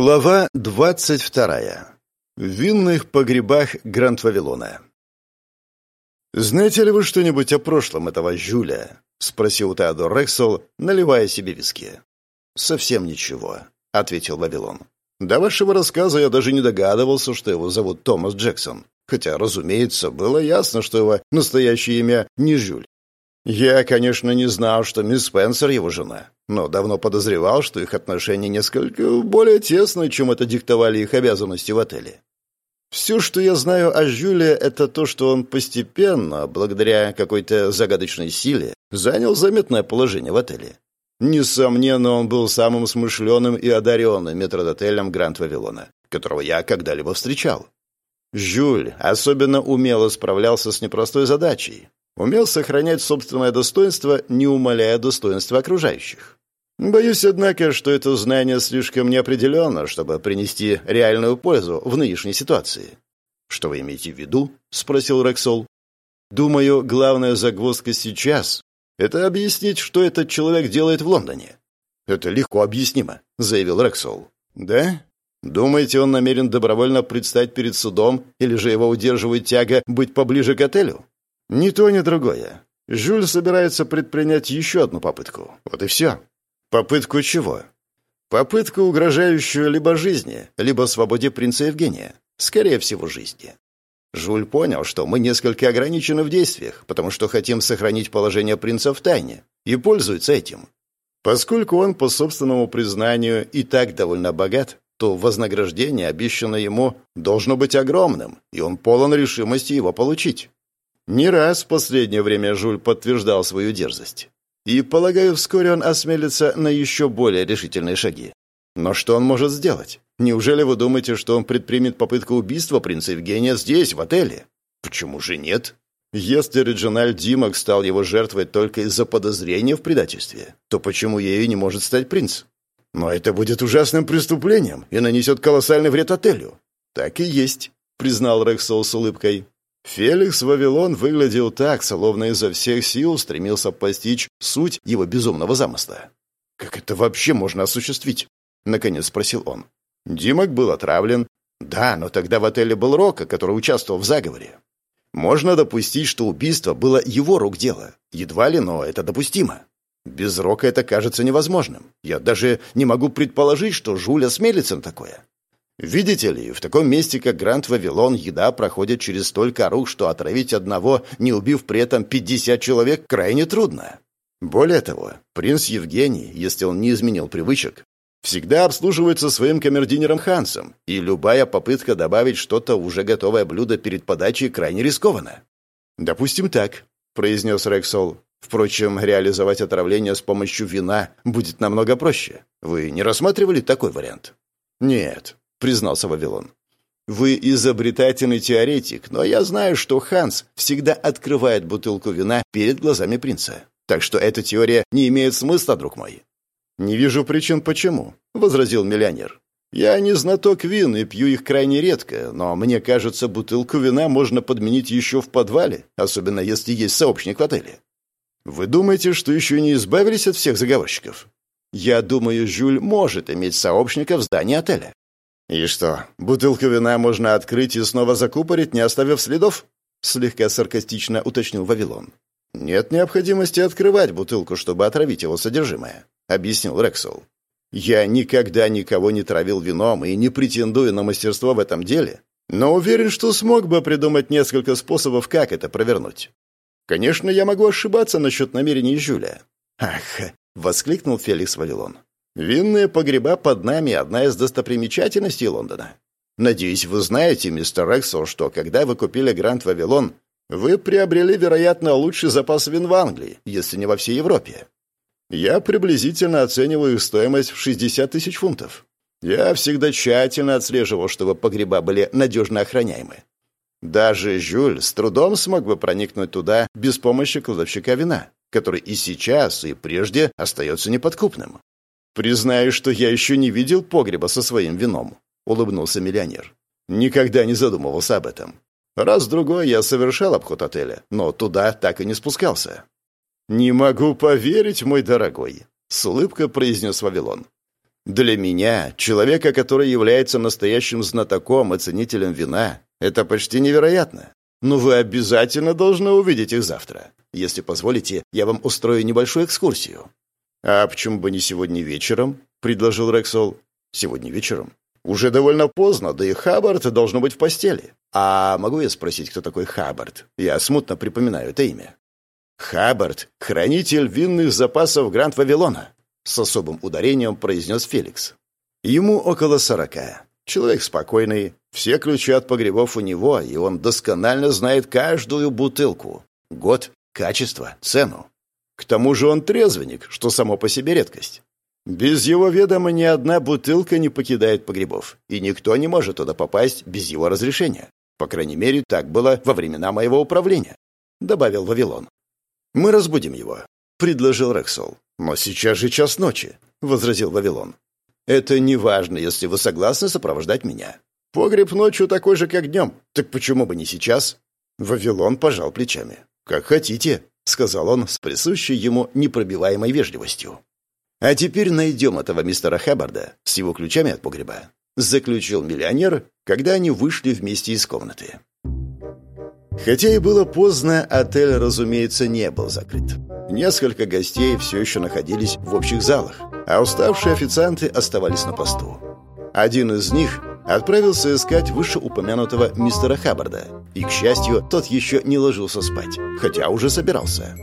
Глава двадцать вторая. В винных погребах Гранд-Вавилона. «Знаете ли вы что-нибудь о прошлом этого Жюля?» — спросил Теодор Рексел, наливая себе виски. «Совсем ничего», — ответил Вавилон. «До вашего рассказа я даже не догадывался, что его зовут Томас Джексон. Хотя, разумеется, было ясно, что его настоящее имя не Жюль. Я, конечно, не знал, что мисс Спенсер его жена, но давно подозревал, что их отношения несколько более тесные, чем это диктовали их обязанности в отеле. Все, что я знаю о Жюле, это то, что он постепенно, благодаря какой-то загадочной силе, занял заметное положение в отеле. Несомненно, он был самым смышленым и одаренным метродотелем Гранд Вавилона, которого я когда-либо встречал. Жюль особенно умело справлялся с непростой задачей, умел сохранять собственное достоинство, не умаляя достоинства окружающих. Боюсь, однако, что это знание слишком неопределенно, чтобы принести реальную пользу в нынешней ситуации. «Что вы имеете в виду?» — спросил Рексол. «Думаю, главная загвоздка сейчас — это объяснить, что этот человек делает в Лондоне». «Это легко объяснимо», — заявил Рексол. «Да? Думаете, он намерен добровольно предстать перед судом, или же его удерживает тяга быть поближе к отелю?» Ни то, ни другое. Жюль собирается предпринять еще одну попытку. Вот и все. Попытку чего? Попытку, угрожающую либо жизни, либо свободе принца Евгения. Скорее всего, жизни. Жюль понял, что мы несколько ограничены в действиях, потому что хотим сохранить положение принца в тайне, и пользуется этим. Поскольку он, по собственному признанию, и так довольно богат, то вознаграждение, обещанное ему, должно быть огромным, и он полон решимости его получить. Не раз в последнее время Жуль подтверждал свою дерзость. И, полагаю, вскоре он осмелится на еще более решительные шаги. Но что он может сделать? Неужели вы думаете, что он предпримет попытку убийства принца Евгения здесь, в отеле? Почему же нет? Если Реджиналь Димок стал его жертвой только из-за подозрения в предательстве, то почему ею не может стать принц? Но это будет ужасным преступлением и нанесет колоссальный вред отелю. Так и есть, признал Рексол с улыбкой. Феликс Вавилон выглядел так, словно изо всех сил стремился постичь суть его безумного замысла. «Как это вообще можно осуществить?» — наконец спросил он. Димок был отравлен. Да, но тогда в отеле был Рока, который участвовал в заговоре. Можно допустить, что убийство было его рук дело. Едва ли, но это допустимо. Без Рока это кажется невозможным. Я даже не могу предположить, что Жуля смелится на такое. Видите ли, в таком месте, как Гранд Вавилон, еда проходит через столько рук, что отравить одного, не убив при этом 50 человек, крайне трудно. Более того, принц Евгений, если он не изменил привычек, всегда обслуживается своим камердинером Хансом, и любая попытка добавить что-то в уже готовое блюдо перед подачей крайне рискована. «Допустим так», — произнес Рексол. «Впрочем, реализовать отравление с помощью вина будет намного проще. Вы не рассматривали такой вариант?» «Нет, — признался Вавилон. «Вы изобретательный теоретик, но я знаю, что Ханс всегда открывает бутылку вина перед глазами принца. Так что эта теория не имеет смысла, друг мой». «Не вижу причин, почему», — возразил миллионер. «Я не знаток вин и пью их крайне редко, но мне кажется, бутылку вина можно подменить еще в подвале, особенно если есть сообщник в отеле». «Вы думаете, что еще не избавились от всех заговорщиков?» «Я думаю, Жюль может иметь сообщника в здании отеля. «И что, бутылку вина можно открыть и снова закупорить, не оставив следов?» Слегка саркастично уточнил Вавилон. «Нет необходимости открывать бутылку, чтобы отравить его содержимое», — объяснил Рексол. «Я никогда никого не травил вином и не претендую на мастерство в этом деле, но уверен, что смог бы придумать несколько способов, как это провернуть. Конечно, я могу ошибаться насчет намерений Жюля». «Ах!» — воскликнул Феликс Вавилон. Винные погреба под нами – одна из достопримечательностей Лондона. Надеюсь, вы знаете, мистер Рексел, что когда вы купили Гранд Вавилон, вы приобрели, вероятно, лучший запас вин в Англии, если не во всей Европе. Я приблизительно оцениваю их стоимость в 60 тысяч фунтов. Я всегда тщательно отслеживал, чтобы погреба были надежно охраняемы. Даже Жюль с трудом смог бы проникнуть туда без помощи кладовщика вина, который и сейчас, и прежде остается неподкупным. «Признаю, что я еще не видел погреба со своим вином», — улыбнулся миллионер. «Никогда не задумывался об этом. Раз-другой я совершал обход отеля, но туда так и не спускался». «Не могу поверить, мой дорогой», — с улыбкой произнес Вавилон. Для меня, человека, который является настоящим знатоком и ценителем вина, это почти невероятно. Но вы обязательно должны увидеть их завтра. Если позволите, я вам устрою небольшую экскурсию». «А почему бы не сегодня вечером?» — предложил Рексол. «Сегодня вечером?» «Уже довольно поздно, да и Хаббард должно быть в постели». «А могу я спросить, кто такой Хаббард? Я смутно припоминаю это имя». «Хаббард — хранитель винных запасов Гранд Вавилона», — с особым ударением произнес Феликс. «Ему около сорока. Человек спокойный, все ключи от погребов у него, и он досконально знает каждую бутылку. Год, качество, цену. К тому же он трезвенник, что само по себе редкость. Без его ведома ни одна бутылка не покидает погребов, и никто не может туда попасть без его разрешения. По крайней мере, так было во времена моего управления», — добавил Вавилон. «Мы разбудим его», — предложил Рексол. «Но сейчас же час ночи», — возразил Вавилон. Это не важно, если вы согласны сопровождать меня. Погреб ночью такой же, как днем. Так почему бы не сейчас?» Вавилон пожал плечами. «Как хотите», — сказал он с присущей ему непробиваемой вежливостью. «А теперь найдем этого мистера Хаббарда с его ключами от погреба», — заключил миллионер, когда они вышли вместе из комнаты. Хотя и было поздно, отель, разумеется, не был закрыт. Несколько гостей все еще находились в общих залах, а уставшие официанты оставались на посту. Один из них отправился искать вышеупомянутого мистера Хаббарда, и, к счастью, тот еще не ложился спать, хотя уже собирался.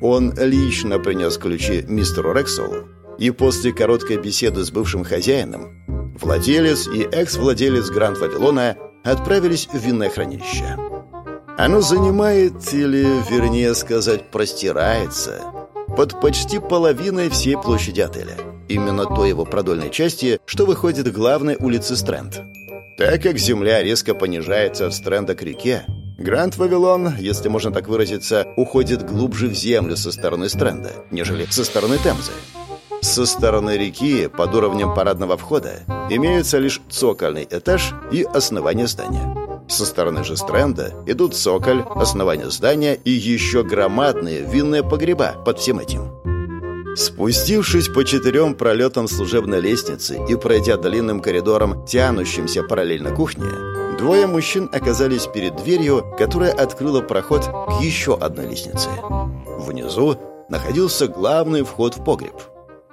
Он лично принес ключи мистеру Рексолу, и после короткой беседы с бывшим хозяином владелец и экс-владелец Гранд Вавилона отправились в винное хранилище. Оно занимает, или, вернее сказать, простирается, под почти половиной всей площади отеля. Именно той его продольной части, что выходит к главной улице Стрэнд. Так как земля резко понижается от Стрэнда к реке, Гранд Вавилон, если можно так выразиться, уходит глубже в землю со стороны Стрэнда, нежели со стороны Темзы. Со стороны реки, под уровнем парадного входа, имеется лишь цокольный этаж и основание здания. Со стороны же стренда идут цоколь, основание здания и еще громадные винные погреба под всем этим. Спустившись по четырем пролетам служебной лестницы и пройдя длинным коридором, тянущимся параллельно кухне, двое мужчин оказались перед дверью, которая открыла проход к еще одной лестнице. Внизу находился главный вход в погреб.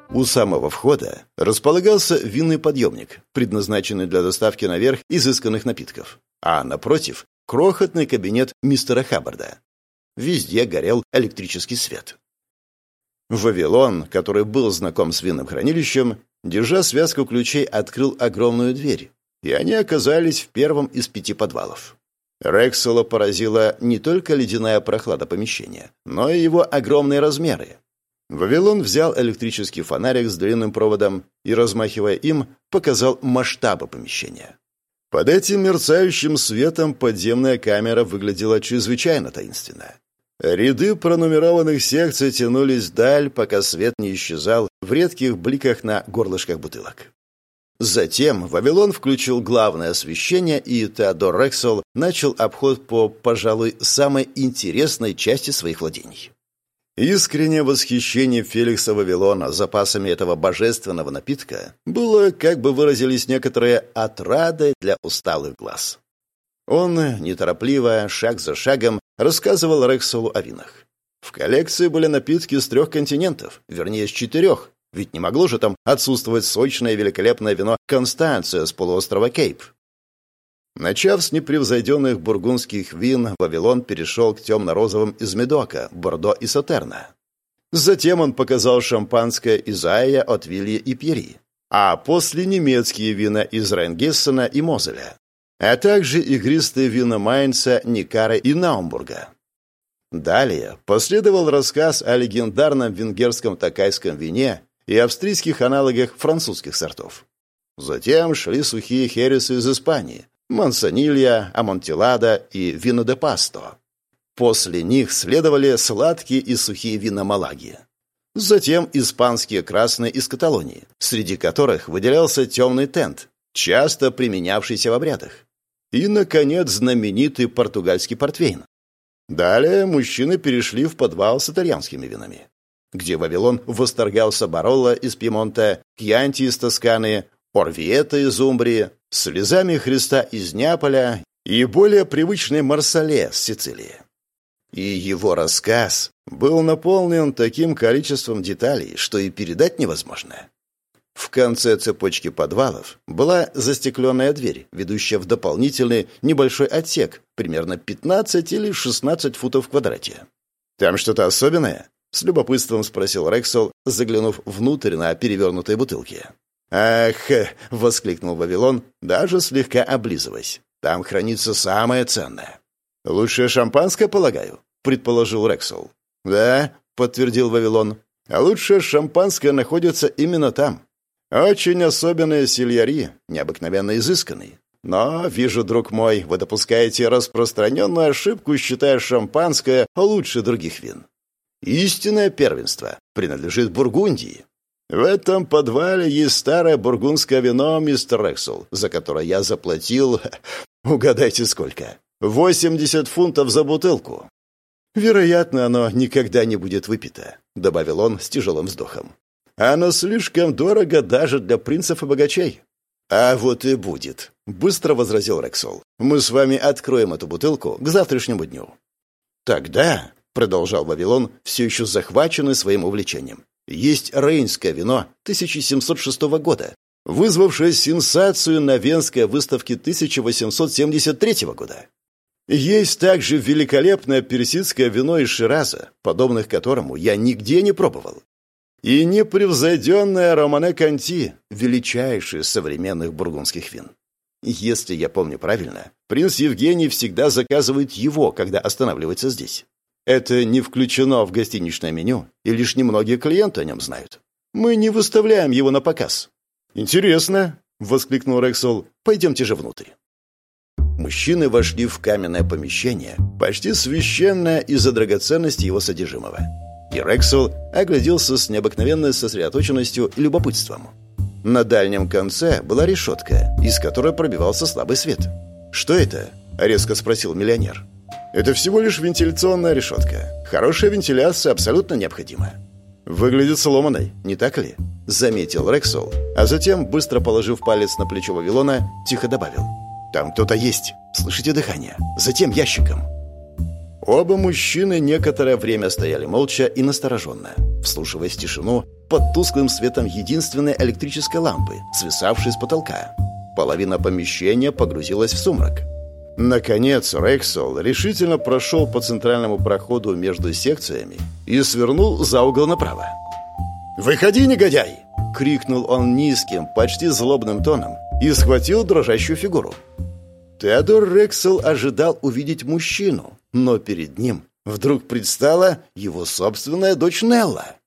У самого входа располагался винный подъемник, предназначенный для доставки наверх изысканных напитков а напротив — крохотный кабинет мистера Хаббарда. Везде горел электрический свет. Вавилон, который был знаком с винным хранилищем, держа связку ключей, открыл огромную дверь, и они оказались в первом из пяти подвалов. Рексела поразила не только ледяная прохлада помещения, но и его огромные размеры. Вавилон взял электрический фонарик с длинным проводом и, размахивая им, показал масштабы помещения. Под этим мерцающим светом подземная камера выглядела чрезвычайно таинственно. Ряды пронумерованных секций тянулись вдаль, пока свет не исчезал в редких бликах на горлышках бутылок. Затем Вавилон включил главное освещение, и Теодор Рексел начал обход по, пожалуй, самой интересной части своих владений. Искреннее восхищение Феликса Вавилона запасами этого божественного напитка было, как бы выразились некоторые, отрадой для усталых глаз. Он, неторопливо, шаг за шагом, рассказывал Рексолу о винах. В коллекции были напитки с трех континентов, вернее, с четырех, ведь не могло же там отсутствовать сочное великолепное вино «Констанция» с полуострова Кейп. Начав с непревзойденных бургундских вин, Вавилон перешел к темно-розовым из Медока, Бордо и Сатерна. Затем он показал шампанское из Ая от Вилья и Пьери, а после немецкие вина из Рейнгессена и Мозеля, а также игристые вина Майнца, Никара и Наумбурга. Далее последовал рассказ о легендарном венгерском такайском вине и австрийских аналогах французских сортов. Затем шли сухие хересы из Испании, Мансонилья, Амонтилада и Вино де Пасто. После них следовали сладкие и сухие вина Малаги. Затем испанские красные из Каталонии, среди которых выделялся темный тент, часто применявшийся в обрядах. И, наконец, знаменитый португальский портвейн. Далее мужчины перешли в подвал с итальянскими винами. где Вавилон восторгался Баролло из Пьемонта, Кьянти из Тосканы, Орвиета из Умбрии, слезами Христа из Неаполя и более привычный Марсале с Сицилии. И его рассказ был наполнен таким количеством деталей, что и передать невозможно. В конце цепочки подвалов была застекленная дверь, ведущая в дополнительный небольшой отсек, примерно 15 или 16 футов в квадрате. «Там что-то особенное?» — с любопытством спросил Рексел, заглянув внутрь на перевернутой бутылке. «Ах!» — воскликнул Вавилон, даже слегка облизываясь. «Там хранится самое ценное». «Лучшее шампанское, полагаю?» — предположил Рексел. «Да», — подтвердил Вавилон. «А лучшее шампанское находится именно там. Очень особенные сельяри, необыкновенно изысканный. Но, вижу, друг мой, вы допускаете распространенную ошибку, считая шампанское лучше других вин. Истинное первенство принадлежит Бургундии. В этом подвале есть старое бургундское вино, мистер Рексел, за которое я заплатил... Угадайте, сколько? 80 фунтов за бутылку. Вероятно, оно никогда не будет выпито, добавил он с тяжелым вздохом. Оно слишком дорого даже для принцев и богачей. А вот и будет, быстро возразил Рексол. Мы с вами откроем эту бутылку к завтрашнему дню. Тогда, продолжал Вавилон, все еще захваченный своим увлечением, есть рейнское вино 1706 года, вызвавшее сенсацию на Венской выставке 1873 года. Есть также великолепное персидское вино из Шираза, подобных которому я нигде не пробовал. И непревзойденное Романе Канти, величайшее современных бургундских вин. Если я помню правильно, принц Евгений всегда заказывает его, когда останавливается здесь. Это не включено в гостиничное меню, и лишь немногие клиенты о нем знают. Мы не выставляем его на показ. «Интересно», — воскликнул Рексол. «Пойдемте же внутрь». Мужчины вошли в каменное помещение, почти священное из-за драгоценности его содержимого. И Рексел огляделся с необыкновенной сосредоточенностью и любопытством. На дальнем конце была решетка, из которой пробивался слабый свет. «Что это?» — резко спросил миллионер. Это всего лишь вентиляционная решетка. Хорошая вентиляция абсолютно необходима. Выглядит сломанной, не так ли? Заметил Рексол, а затем, быстро положив палец на плечо Вавилона, тихо добавил. Там кто-то есть. Слышите дыхание? Затем ящиком. Оба мужчины некоторое время стояли молча и настороженно, вслушиваясь тишину под тусклым светом единственной электрической лампы, свисавшей с потолка. Половина помещения погрузилась в сумрак. Наконец Рексол решительно прошел по центральному проходу между секциями и свернул за угол направо. «Выходи, негодяй!» — крикнул он низким, почти злобным тоном и схватил дрожащую фигуру. Теодор Рексел ожидал увидеть мужчину, но перед ним вдруг предстала его собственная дочь Нелла.